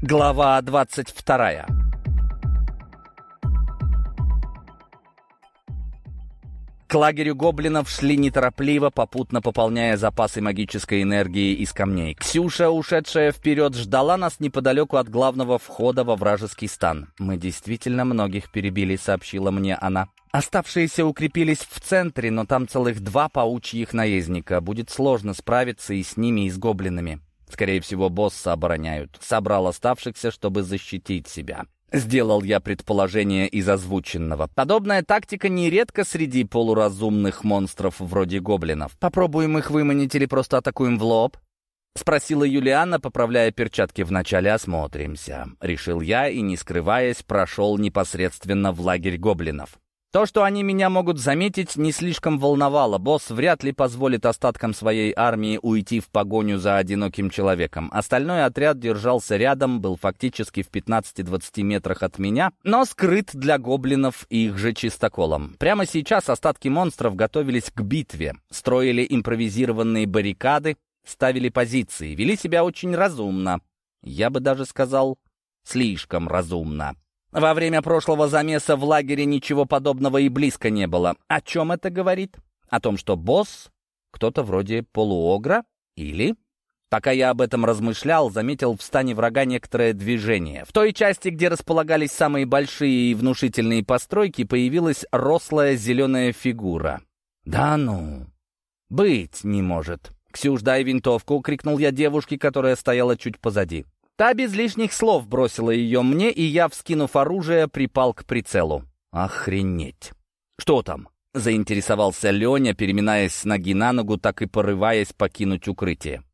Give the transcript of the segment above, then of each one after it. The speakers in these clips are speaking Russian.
Глава 22 К лагерю гоблинов шли неторопливо, попутно пополняя запасы магической энергии из камней. Ксюша, ушедшая вперед, ждала нас неподалеку от главного входа во вражеский стан. «Мы действительно многих перебили», — сообщила мне она. «Оставшиеся укрепились в центре, но там целых два паучьих наездника. Будет сложно справиться и с ними, и с гоблинами». Скорее всего, босса обороняют. Собрал оставшихся, чтобы защитить себя. Сделал я предположение из озвученного. Подобная тактика нередко среди полуразумных монстров вроде гоблинов. Попробуем их выманить или просто атакуем в лоб? Спросила Юлиана, поправляя перчатки. «Вначале осмотримся», — решил я и, не скрываясь, прошел непосредственно в лагерь гоблинов. То, что они меня могут заметить, не слишком волновало. Босс вряд ли позволит остаткам своей армии уйти в погоню за одиноким человеком. Остальной отряд держался рядом, был фактически в 15-20 метрах от меня, но скрыт для гоблинов их же чистоколом. Прямо сейчас остатки монстров готовились к битве, строили импровизированные баррикады, ставили позиции, вели себя очень разумно. Я бы даже сказал, слишком разумно. Во время прошлого замеса в лагере ничего подобного и близко не было. О чем это говорит? О том, что босс — кто-то вроде полуогра? Или... Пока я об этом размышлял, заметил в стане врага некоторое движение. В той части, где располагались самые большие и внушительные постройки, появилась рослая зеленая фигура. «Да ну! Быть не может!» «Ксюш, дай винтовку!» — крикнул я девушке, которая стояла чуть позади. Та без лишних слов бросила ее мне, и я, вскинув оружие, припал к прицелу. Охренеть! Что там? Заинтересовался Леня, переминаясь с ноги на ногу, так и порываясь покинуть укрытие.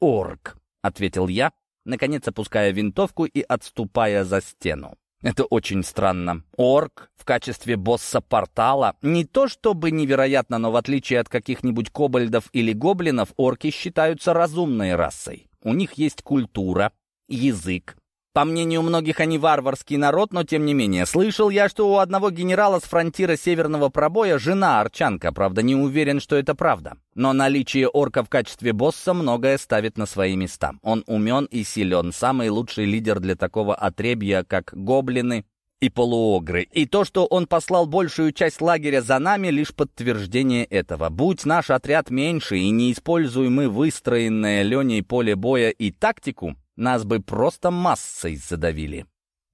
«Орк», — ответил я, наконец опуская винтовку и отступая за стену. Это очень странно. Орк в качестве босса портала не то чтобы невероятно, но в отличие от каких-нибудь кобальдов или гоблинов, орки считаются разумной расой. У них есть культура, язык. По мнению многих, они варварский народ, но тем не менее. Слышал я, что у одного генерала с фронтира Северного Пробоя жена арчанка, правда, не уверен, что это правда. Но наличие орка в качестве босса многое ставит на свои места. Он умен и силен, самый лучший лидер для такого отребья, как гоблины и полуогры. И то, что он послал большую часть лагеря за нами, лишь подтверждение этого. Будь наш отряд меньше и не используем мы выстроенное Леней поле боя и тактику, нас бы просто массой задавили.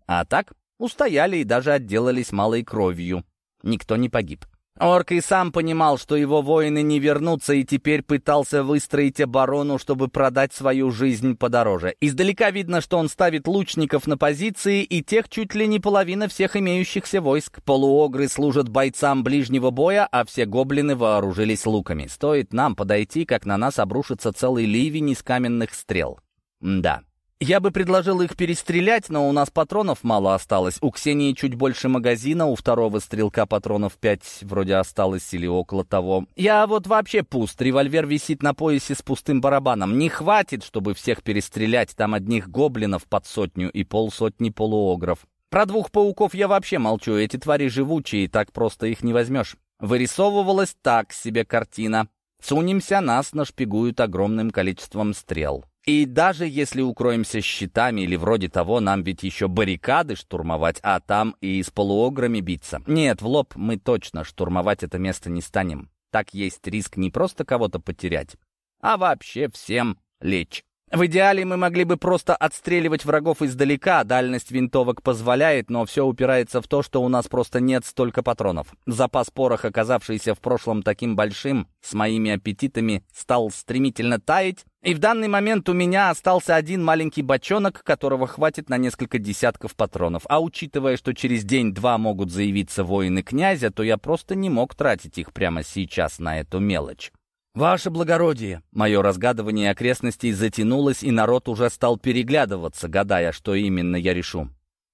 А так устояли и даже отделались малой кровью. Никто не погиб. Орк и сам понимал, что его воины не вернутся, и теперь пытался выстроить оборону, чтобы продать свою жизнь подороже. Издалека видно, что он ставит лучников на позиции, и тех чуть ли не половина всех имеющихся войск. Полуогры служат бойцам ближнего боя, а все гоблины вооружились луками. Стоит нам подойти, как на нас обрушится целый ливень из каменных стрел. Да, я бы предложил их перестрелять, но у нас патронов мало осталось. У Ксении чуть больше магазина, у второго стрелка патронов пять вроде осталось или около того. Я вот вообще пуст, револьвер висит на поясе с пустым барабаном. Не хватит, чтобы всех перестрелять, там одних гоблинов под сотню и полсотни полуогров. Про двух пауков я вообще молчу, эти твари живучие, так просто их не возьмешь. Вырисовывалась так себе картина. Сунемся, нас нашпигуют огромным количеством стрел. И даже если укроемся щитами или вроде того, нам ведь еще баррикады штурмовать, а там и с полуограми биться. Нет, в лоб мы точно штурмовать это место не станем. Так есть риск не просто кого-то потерять, а вообще всем лечь. В идеале мы могли бы просто отстреливать врагов издалека, дальность винтовок позволяет, но все упирается в то, что у нас просто нет столько патронов. Запас порох, оказавшийся в прошлом таким большим, с моими аппетитами, стал стремительно таять, и в данный момент у меня остался один маленький бочонок, которого хватит на несколько десятков патронов. А учитывая, что через день-два могут заявиться воины князя, то я просто не мог тратить их прямо сейчас на эту мелочь. «Ваше благородие!» Мое разгадывание окрестностей затянулось, и народ уже стал переглядываться, гадая, что именно я решу.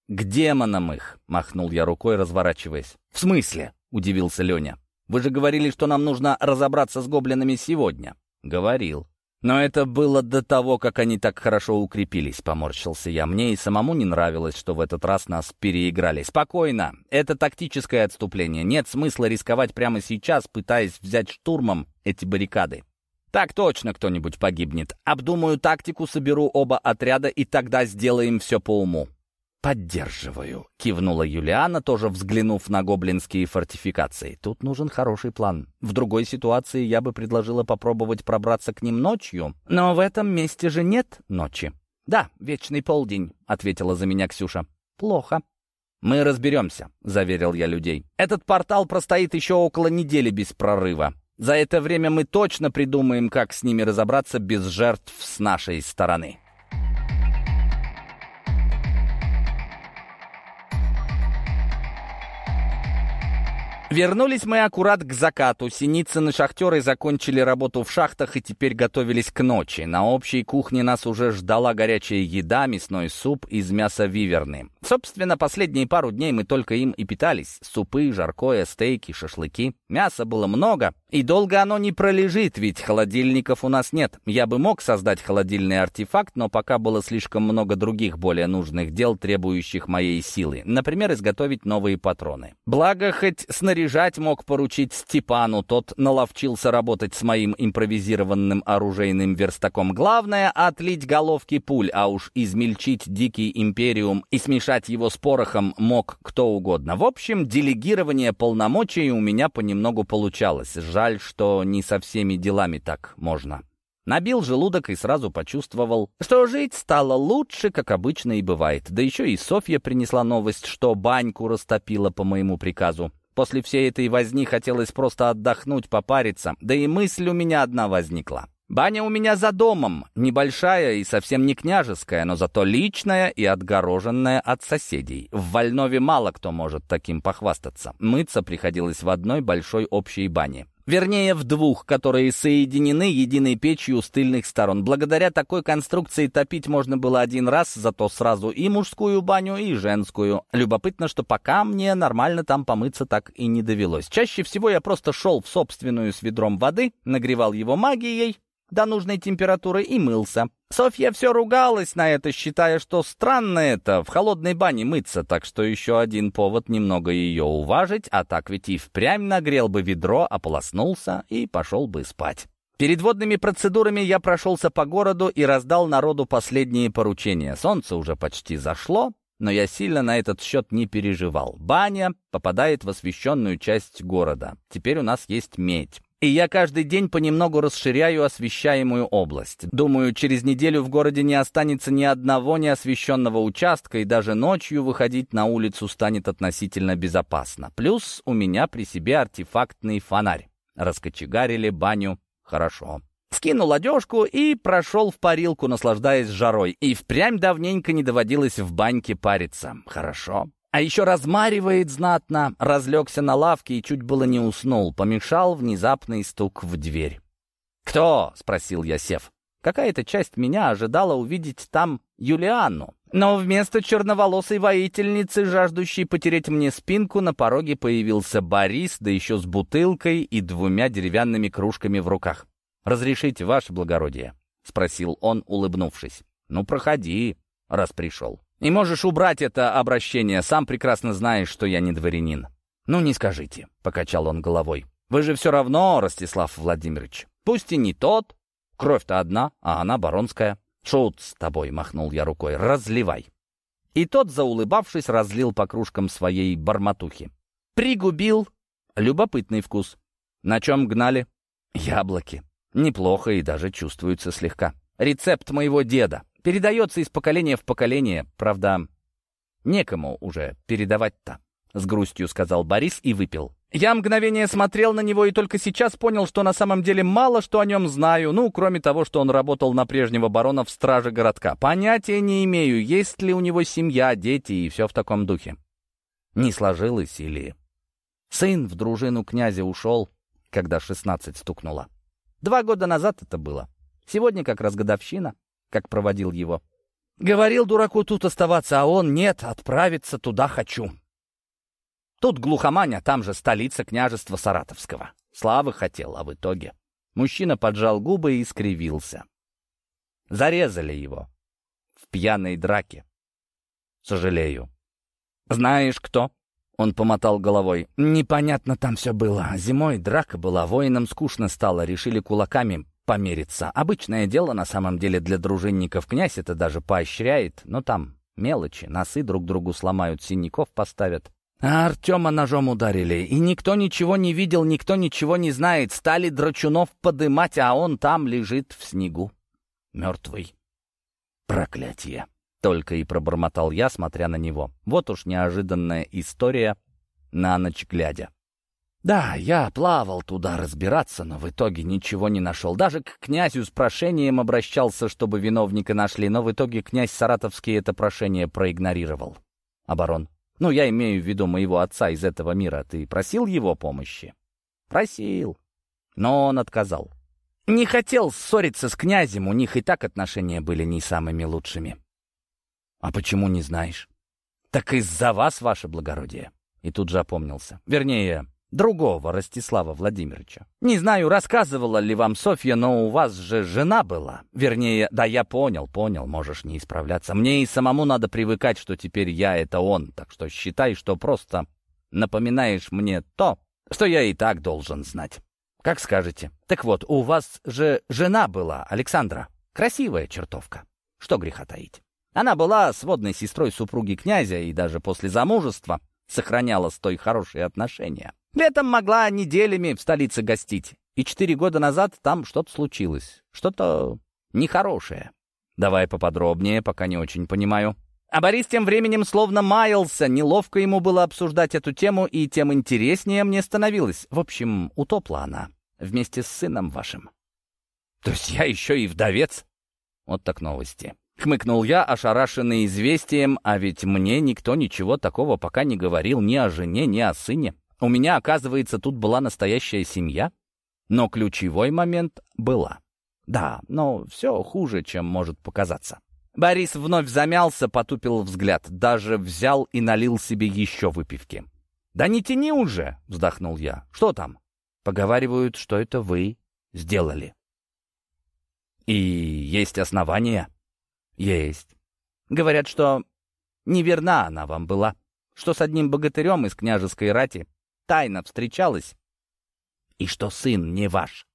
«К демонам их!» — махнул я рукой, разворачиваясь. «В смысле?» — удивился Леня. «Вы же говорили, что нам нужно разобраться с гоблинами сегодня». «Говорил. Но это было до того, как они так хорошо укрепились, поморщился я. Мне и самому не нравилось, что в этот раз нас переиграли. Спокойно. Это тактическое отступление. Нет смысла рисковать прямо сейчас, пытаясь взять штурмом эти баррикады. Так точно кто-нибудь погибнет. Обдумаю тактику, соберу оба отряда, и тогда сделаем все по уму. «Поддерживаю», — кивнула Юлиана, тоже взглянув на гоблинские фортификации. «Тут нужен хороший план. В другой ситуации я бы предложила попробовать пробраться к ним ночью, но в этом месте же нет ночи». «Да, вечный полдень», — ответила за меня Ксюша. «Плохо». «Мы разберемся», — заверил я людей. «Этот портал простоит еще около недели без прорыва. За это время мы точно придумаем, как с ними разобраться без жертв с нашей стороны». Вернулись мы аккурат к закату. Синицыны шахтеры закончили работу в шахтах и теперь готовились к ночи. На общей кухне нас уже ждала горячая еда, мясной суп из мяса виверны. Собственно, последние пару дней мы только им и питались. Супы, жаркое, стейки, шашлыки. Мяса было много, и долго оно не пролежит, ведь холодильников у нас нет. Я бы мог создать холодильный артефакт, но пока было слишком много других более нужных дел, требующих моей силы. Например, изготовить новые патроны. Благо, хоть снаряжать мог поручить Степану, тот наловчился работать с моим импровизированным оружейным верстаком. Главное — отлить головки пуль, а уж измельчить дикий империум и смешать его с порохом мог кто угодно. В общем, делегирование полномочий у меня понемногу получалось. Жаль, что не со всеми делами так можно. Набил желудок и сразу почувствовал, что жить стало лучше, как обычно и бывает. Да еще и Софья принесла новость, что баньку растопила по моему приказу. После всей этой возни хотелось просто отдохнуть, попариться, да и мысль у меня одна возникла. Баня у меня за домом, небольшая и совсем не княжеская, но зато личная и отгороженная от соседей. В Вольнове мало кто может таким похвастаться. Мыться приходилось в одной большой общей бане. Вернее, в двух, которые соединены единой печью с тыльных сторон. Благодаря такой конструкции топить можно было один раз, зато сразу и мужскую баню, и женскую. Любопытно, что пока мне нормально там помыться так и не довелось. Чаще всего я просто шел в собственную с ведром воды, нагревал его магией, до нужной температуры и мылся. Софья все ругалась на это, считая, что странно это в холодной бане мыться, так что еще один повод немного ее уважить, а так ведь и впрямь нагрел бы ведро, ополоснулся и пошел бы спать. Перед водными процедурами я прошелся по городу и раздал народу последние поручения. Солнце уже почти зашло, но я сильно на этот счет не переживал. Баня попадает в освещенную часть города. Теперь у нас есть медь. И я каждый день понемногу расширяю освещаемую область. Думаю, через неделю в городе не останется ни одного неосвещенного участка, и даже ночью выходить на улицу станет относительно безопасно. Плюс у меня при себе артефактный фонарь. Раскочегарили баню хорошо. Скинул одежку и прошел в парилку, наслаждаясь жарой. И впрямь давненько не доводилось в баньке париться. Хорошо. А еще размаривает знатно, разлегся на лавке и чуть было не уснул. Помешал внезапный стук в дверь. «Кто?» — спросил я, сев. Какая-то часть меня ожидала увидеть там Юлианну. Но вместо черноволосой воительницы, жаждущей потереть мне спинку, на пороге появился Борис, да еще с бутылкой и двумя деревянными кружками в руках. «Разрешите, ваше благородие?» — спросил он, улыбнувшись. «Ну, проходи, раз пришел». И можешь убрать это обращение, сам прекрасно знаешь, что я не дворянин». «Ну, не скажите», — покачал он головой. «Вы же все равно, Ростислав Владимирович. Пусть и не тот. Кровь-то одна, а она баронская. Шут с тобой», — махнул я рукой, — «разливай». И тот, заулыбавшись, разлил по кружкам своей барматухи. Пригубил. Любопытный вкус. На чем гнали? Яблоки. Неплохо и даже чувствуется слегка. Рецепт моего деда. Передается из поколения в поколение, правда, некому уже передавать-то», — с грустью сказал Борис и выпил. Я мгновение смотрел на него и только сейчас понял, что на самом деле мало что о нем знаю, ну, кроме того, что он работал на прежнего барона в страже городка. Понятия не имею, есть ли у него семья, дети и все в таком духе. Не сложилось или... Сын в дружину князя ушел, когда шестнадцать стукнуло. Два года назад это было. Сегодня как раз годовщина как проводил его. Говорил дураку тут оставаться, а он нет, отправиться туда хочу. Тут глухомань, а там же столица княжества Саратовского. Славы хотел, а в итоге... Мужчина поджал губы и скривился. Зарезали его. В пьяной драке. Сожалею. «Знаешь, кто?» Он помотал головой. «Непонятно там все было. Зимой драка была, воинам скучно стало, решили кулаками помериться. Обычное дело на самом деле для дружинников князь это даже поощряет, но там мелочи, носы друг другу сломают, синяков поставят. А Артема ножом ударили, и никто ничего не видел, никто ничего не знает. Стали драчунов подымать, а он там лежит в снегу. Мертвый. Проклятие. Только и пробормотал я, смотря на него. Вот уж неожиданная история на ночь глядя. Да, я плавал туда разбираться, но в итоге ничего не нашел. Даже к князю с прошением обращался, чтобы виновника нашли, но в итоге князь Саратовский это прошение проигнорировал. Оборон. Ну, я имею в виду моего отца из этого мира. Ты просил его помощи? Просил. Но он отказал. Не хотел ссориться с князем, у них и так отношения были не самыми лучшими. А почему не знаешь? Так из-за вас, ваше благородие. И тут же опомнился. Вернее, другого Ростислава Владимировича. Не знаю, рассказывала ли вам Софья, но у вас же жена была. Вернее, да я понял, понял, можешь не исправляться. Мне и самому надо привыкать, что теперь я — это он, так что считай, что просто напоминаешь мне то, что я и так должен знать. Как скажете. Так вот, у вас же жена была, Александра. Красивая чертовка. Что греха таить. Она была сводной сестрой супруги князя и даже после замужества сохраняла с той хорошие отношения. Летом могла неделями в столице гостить. И четыре года назад там что-то случилось. Что-то нехорошее. Давай поподробнее, пока не очень понимаю. А Борис тем временем словно маялся. Неловко ему было обсуждать эту тему, и тем интереснее мне становилось. В общем, утопла она. Вместе с сыном вашим. То есть я еще и вдовец? Вот так новости. Хмыкнул я, ошарашенный известием, а ведь мне никто ничего такого пока не говорил ни о жене, ни о сыне. У меня, оказывается, тут была настоящая семья, но ключевой момент была. Да, но все хуже, чем может показаться. Борис вновь замялся, потупил взгляд, даже взял и налил себе еще выпивки. «Да не тяни уже!» — вздохнул я. «Что там?» «Поговаривают, что это вы сделали». «И есть основания?» «Есть. Говорят, что неверна она вам была, что с одним богатырем из княжеской рати тайно встречалась, и что сын не ваш.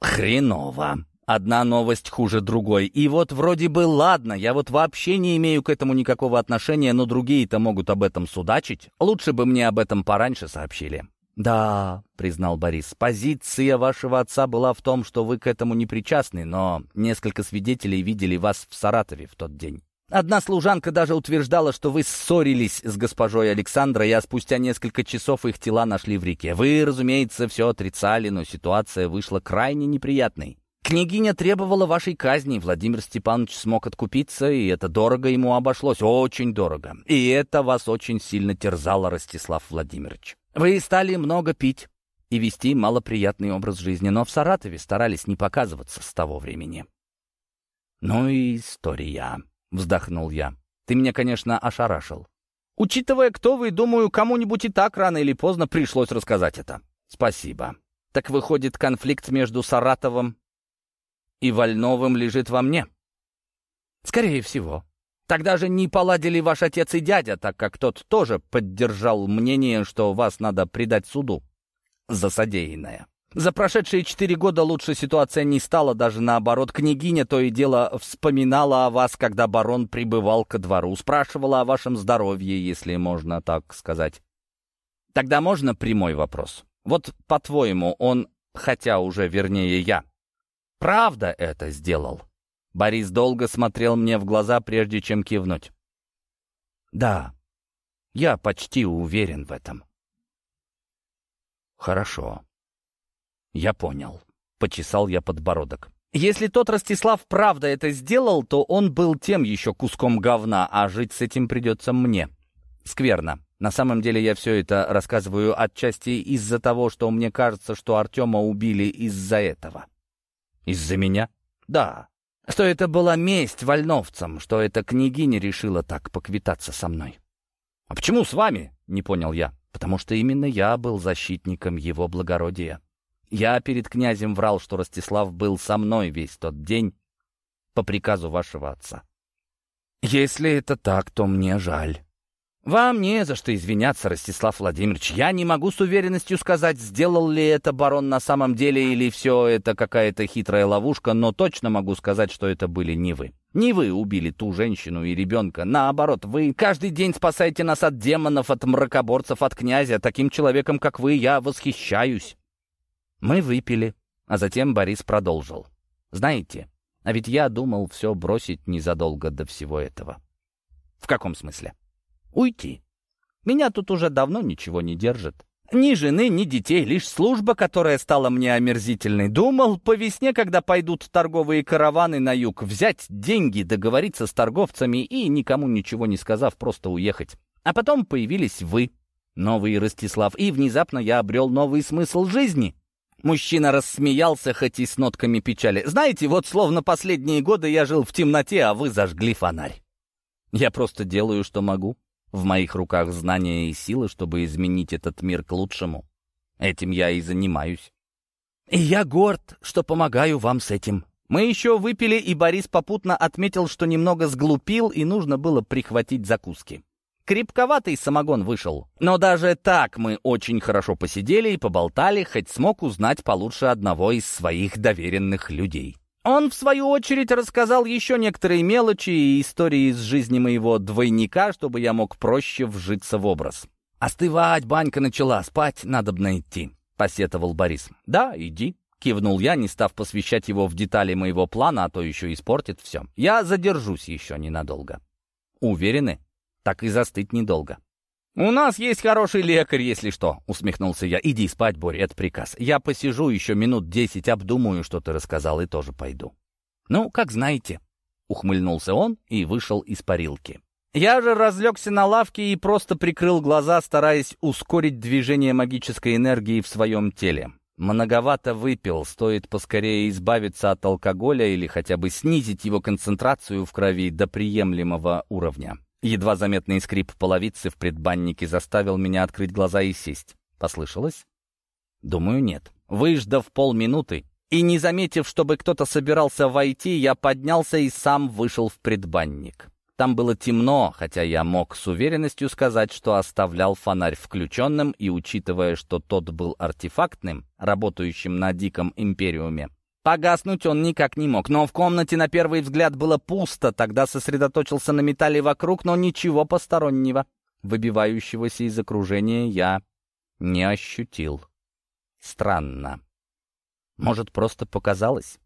Хреново. Одна новость хуже другой. И вот вроде бы ладно, я вот вообще не имею к этому никакого отношения, но другие-то могут об этом судачить. Лучше бы мне об этом пораньше сообщили. «Да», — признал Борис, — «позиция вашего отца была в том, что вы к этому не причастны, но несколько свидетелей видели вас в Саратове в тот день. Одна служанка даже утверждала, что вы ссорились с госпожой Александрой, а спустя несколько часов их тела нашли в реке. Вы, разумеется, все отрицали, но ситуация вышла крайне неприятной. Княгиня требовала вашей казни, Владимир Степанович смог откупиться, и это дорого ему обошлось, очень дорого. И это вас очень сильно терзало, Ростислав Владимирович. Вы стали много пить и вести малоприятный образ жизни, но в Саратове старались не показываться с того времени. Ну и история. — вздохнул я. «Ты меня, конечно, ошарашил. Учитывая, кто вы, думаю, кому-нибудь и так рано или поздно пришлось рассказать это. Спасибо. Так выходит, конфликт между Саратовым и Вольновым лежит во мне? Скорее всего. Тогда же не поладили ваш отец и дядя, так как тот тоже поддержал мнение, что вас надо предать суду за содеянное. За прошедшие четыре года лучше ситуация не стала, даже наоборот. Княгиня то и дело вспоминала о вас, когда барон прибывал ко двору, спрашивала о вашем здоровье, если можно так сказать. Тогда можно прямой вопрос? Вот, по-твоему, он, хотя уже вернее я, правда это сделал? Борис долго смотрел мне в глаза, прежде чем кивнуть. Да, я почти уверен в этом. Хорошо. «Я понял». Почесал я подбородок. Если тот Ростислав правда это сделал, то он был тем еще куском говна, а жить с этим придется мне. Скверно. На самом деле я все это рассказываю отчасти из-за того, что мне кажется, что Артема убили из-за этого. Из-за меня? Да. Что это была месть вольновцам, что эта княгиня решила так поквитаться со мной. «А почему с вами?» — не понял я. «Потому что именно я был защитником его благородия». Я перед князем врал, что Ростислав был со мной весь тот день по приказу вашего отца. Если это так, то мне жаль. «Вам не за что извиняться, Ростислав Владимирович. Я не могу с уверенностью сказать, сделал ли это барон на самом деле или все это какая-то хитрая ловушка, но точно могу сказать, что это были не вы. Не вы убили ту женщину и ребенка. Наоборот, вы каждый день спасаете нас от демонов, от мракоборцев, от князя. Таким человеком, как вы, я восхищаюсь». Мы выпили, а затем Борис продолжил. «Знаете, а ведь я думал все бросить незадолго до всего этого». «В каком смысле?» уйти. Меня тут уже давно ничего не держит. Ни жены, ни детей, лишь служба, которая стала мне омерзительной. Думал, по весне, когда пойдут торговые караваны на юг, взять деньги, договориться с торговцами и, никому ничего не сказав, просто уехать. А потом появились вы, новый Ростислав, и внезапно я обрел новый смысл жизни. Мужчина рассмеялся, хоть и с нотками печали. «Знаете, вот словно последние годы я жил в темноте, а вы зажгли фонарь. Я просто делаю, что могу. В моих руках знания и силы, чтобы изменить этот мир к лучшему. Этим я и занимаюсь. И я горд, что помогаю вам с этим. Мы еще выпили, и Борис попутно отметил, что немного сглупил, и нужно было прихватить закуски. Крепковатый самогон вышел. Но даже так мы очень хорошо посидели и поболтали, хоть смог узнать получше одного из своих доверенных людей. Он, в свою очередь, рассказал еще некоторые мелочи и истории из жизни моего двойника, чтобы я мог проще вжиться в образ. «Остывать, банька начала, спать надобно идти», — посетовал Борис. «Да, иди», — кивнул я, не став посвящать его в детали моего плана, а то еще испортит все. «Я задержусь еще ненадолго». «Уверены?» «Так и застыть недолго». «У нас есть хороший лекарь, если что», — усмехнулся я. «Иди спать, Боря, это приказ. Я посижу еще минут десять, обдумаю, что ты рассказал, и тоже пойду». «Ну, как знаете», — ухмыльнулся он и вышел из парилки. Я же разлегся на лавке и просто прикрыл глаза, стараясь ускорить движение магической энергии в своем теле. Многовато выпил, стоит поскорее избавиться от алкоголя или хотя бы снизить его концентрацию в крови до приемлемого уровня. Едва заметный скрип половицы в предбаннике заставил меня открыть глаза и сесть. Послышалось? Думаю, нет. Выждав полминуты и не заметив, чтобы кто-то собирался войти, я поднялся и сам вышел в предбанник. Там было темно, хотя я мог с уверенностью сказать, что оставлял фонарь включенным, и учитывая, что тот был артефактным, работающим на Диком Империуме, Погаснуть он никак не мог, но в комнате на первый взгляд было пусто, тогда сосредоточился на металле вокруг, но ничего постороннего, выбивающегося из окружения, я не ощутил. Странно. Может, просто показалось?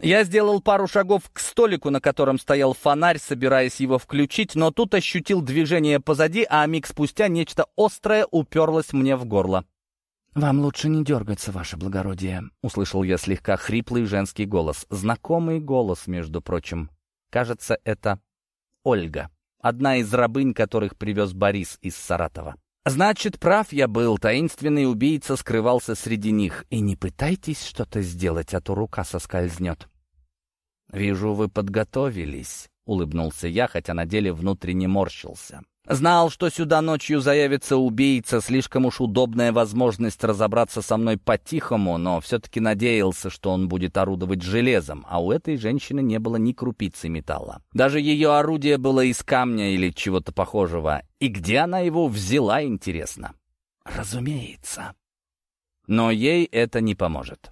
Я сделал пару шагов к столику, на котором стоял фонарь, собираясь его включить, но тут ощутил движение позади, а миг спустя нечто острое уперлось мне в горло. «Вам лучше не дергаться, ваше благородие», — услышал я слегка хриплый женский голос. Знакомый голос, между прочим. Кажется, это Ольга, одна из рабынь, которых привез Борис из Саратова. Значит, прав я был, таинственный убийца скрывался среди них. И не пытайтесь что-то сделать, а то рука соскользнет. «Вижу, вы подготовились», — улыбнулся я, хотя на деле внутренне морщился. Знал, что сюда ночью заявится убийца, слишком уж удобная возможность разобраться со мной по-тихому, но все-таки надеялся, что он будет орудовать железом, а у этой женщины не было ни крупицы металла. Даже ее орудие было из камня или чего-то похожего. И где она его взяла, интересно? Разумеется. Но ей это не поможет.